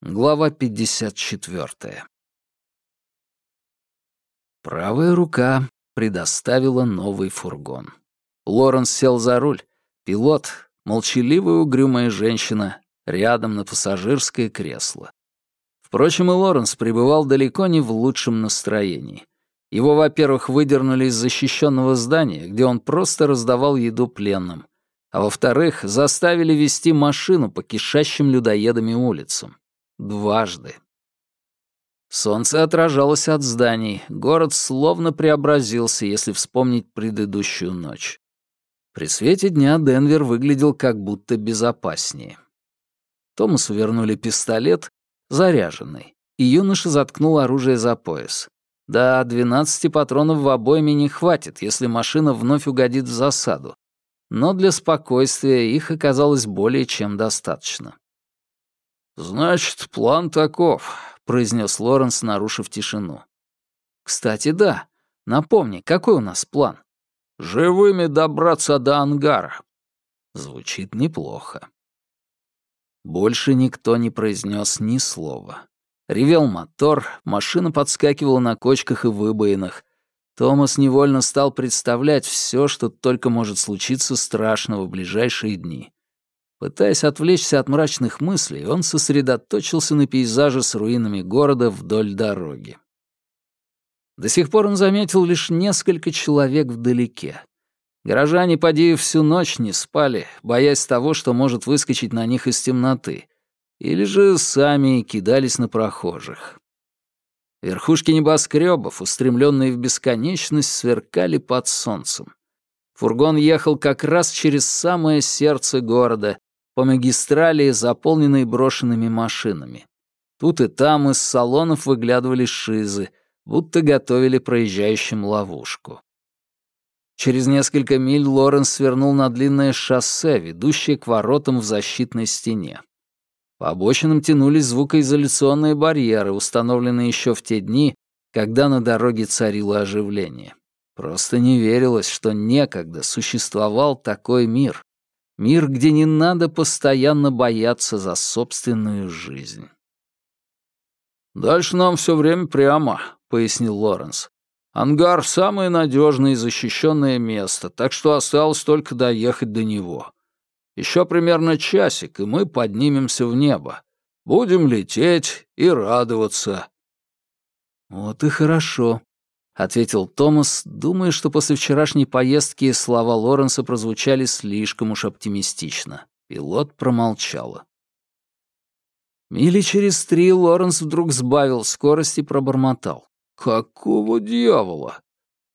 Глава 54. Правая рука предоставила новый фургон. Лоренс сел за руль. Пилот, молчаливая угрюмая женщина, рядом на пассажирское кресло. Впрочем, и Лоренс пребывал далеко не в лучшем настроении. Его, во-первых, выдернули из защищенного здания, где он просто раздавал еду пленным, а во-вторых, заставили вести машину по кишащим людоедами улицам. Дважды. Солнце отражалось от зданий, город словно преобразился, если вспомнить предыдущую ночь. При свете дня Денвер выглядел как будто безопаснее. Томасу вернули пистолет, заряженный, и юноша заткнул оружие за пояс. Да, 12 патронов в обойме не хватит, если машина вновь угодит в засаду. Но для спокойствия их оказалось более чем достаточно. «Значит, план таков», — произнес Лоренс, нарушив тишину. «Кстати, да. Напомни, какой у нас план?» «Живыми добраться до ангара». Звучит неплохо. Больше никто не произнес ни слова. Ревел мотор, машина подскакивала на кочках и выбоинах. Томас невольно стал представлять все, что только может случиться страшного в ближайшие дни. Пытаясь отвлечься от мрачных мыслей, он сосредоточился на пейзаже с руинами города вдоль дороги. До сих пор он заметил лишь несколько человек вдалеке. Горожане, поди, всю ночь не спали, боясь того, что может выскочить на них из темноты, или же сами кидались на прохожих. Верхушки небоскребов, устремленные в бесконечность, сверкали под солнцем. Фургон ехал как раз через самое сердце города, по магистрали, заполненной брошенными машинами. Тут и там из салонов выглядывали шизы, будто готовили проезжающим ловушку. Через несколько миль Лоренс свернул на длинное шоссе, ведущее к воротам в защитной стене. По обочинам тянулись звукоизоляционные барьеры, установленные еще в те дни, когда на дороге царило оживление. Просто не верилось, что некогда существовал такой мир. Мир, где не надо постоянно бояться за собственную жизнь. «Дальше нам все время прямо», — пояснил Лоренс. «Ангар — самое надежное и защищенное место, так что осталось только доехать до него. Еще примерно часик, и мы поднимемся в небо. Будем лететь и радоваться». «Вот и хорошо», — ответил Томас, думая, что после вчерашней поездки слова Лоренса прозвучали слишком уж оптимистично. Пилот промолчала. Мили через три Лоренс вдруг сбавил скорость и пробормотал. «Какого дьявола?»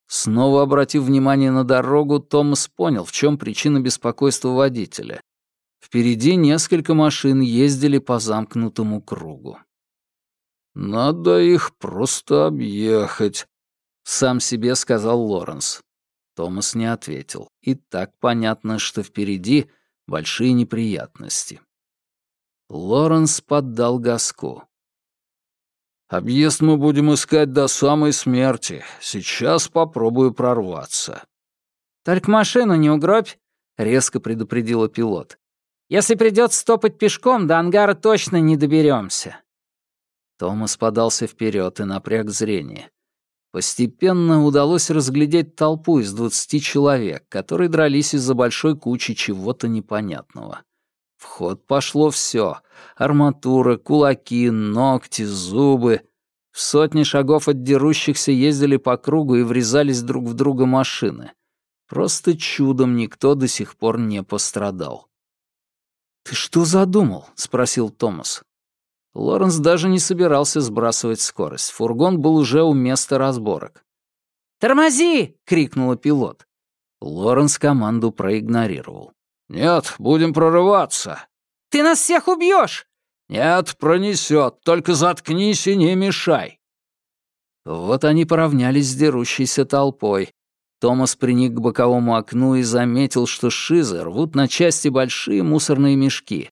Снова обратив внимание на дорогу, Томас понял, в чем причина беспокойства водителя. Впереди несколько машин ездили по замкнутому кругу. «Надо их просто объехать», — сам себе сказал Лоренс. Томас не ответил. И так понятно, что впереди большие неприятности. Лоренс поддал газку. «Объезд мы будем искать до самой смерти. Сейчас попробую прорваться». «Только машину не угробь», — резко предупредила пилот. «Если придется топать пешком, до ангара точно не доберемся. Томас подался вперед и напряг зрение. Постепенно удалось разглядеть толпу из двадцати человек, которые дрались из-за большой кучи чего-то непонятного. В ход пошло все: Арматура, кулаки, ногти, зубы. В сотни шагов от дерущихся ездили по кругу и врезались друг в друга машины. Просто чудом никто до сих пор не пострадал. «Ты что задумал?» — спросил Томас. Лоренс даже не собирался сбрасывать скорость. Фургон был уже у места разборок. «Тормози!» — крикнула пилот. Лоренс команду проигнорировал. «Нет, будем прорываться». «Ты нас всех убьешь!» «Нет, пронесет. Только заткнись и не мешай». Вот они поравнялись с дерущейся толпой. Томас приник к боковому окну и заметил, что шизы рвут на части большие мусорные мешки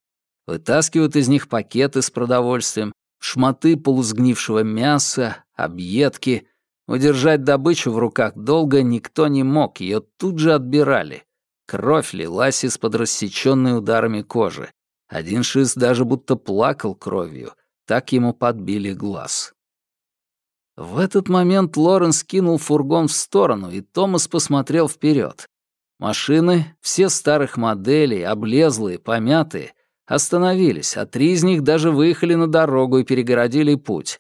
вытаскивают из них пакеты с продовольствием, шматы полусгнившего мяса, объедки. Удержать добычу в руках долго никто не мог, ее тут же отбирали. Кровь лилась из-под рассеченной ударами кожи. Один шиз даже будто плакал кровью. так ему подбили глаз. В этот момент Лоренс кинул фургон в сторону, и Томас посмотрел вперед. Машины, все старых моделей, облезлые, помятые, остановились, а три из них даже выехали на дорогу и перегородили путь.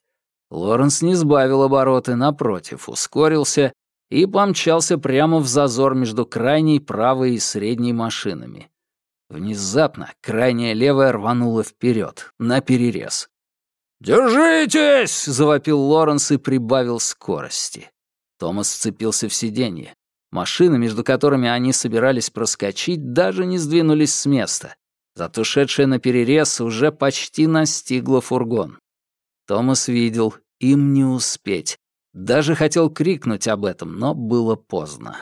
Лоренс не сбавил обороты, напротив, ускорился и помчался прямо в зазор между крайней правой и средней машинами. Внезапно крайняя левая рванула вперед, на перерез. «Держитесь!» — завопил Лоренс и прибавил скорости. Томас вцепился в сиденье. Машины, между которыми они собирались проскочить, даже не сдвинулись с места. Зато шедшая на перерез уже почти настигла фургон. Томас видел, им не успеть. Даже хотел крикнуть об этом, но было поздно.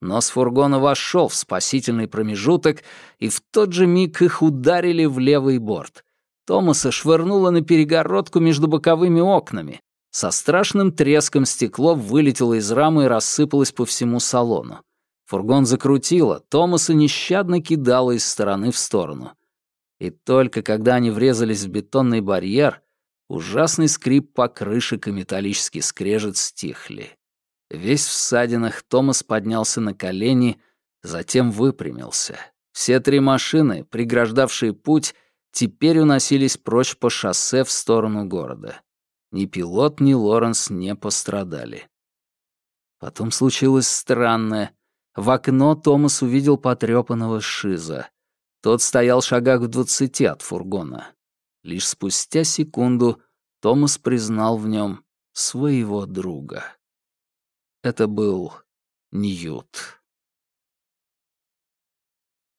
Нос фургона вошел в спасительный промежуток, и в тот же миг их ударили в левый борт. Томаса швырнуло на перегородку между боковыми окнами. Со страшным треском стекло вылетело из рамы и рассыпалось по всему салону. Фургон закрутило, Томаса нещадно кидало из стороны в сторону. И только когда они врезались в бетонный барьер, ужасный скрип покрышек и металлический скрежет стихли. Весь в ссадинах Томас поднялся на колени, затем выпрямился. Все три машины, преграждавшие путь, теперь уносились прочь по шоссе в сторону города. Ни пилот, ни Лоренс не пострадали. Потом случилось странное. В окно Томас увидел потрёпанного Шиза. Тот стоял в шагах в двадцати от фургона. Лишь спустя секунду Томас признал в нем своего друга. Это был Ньют.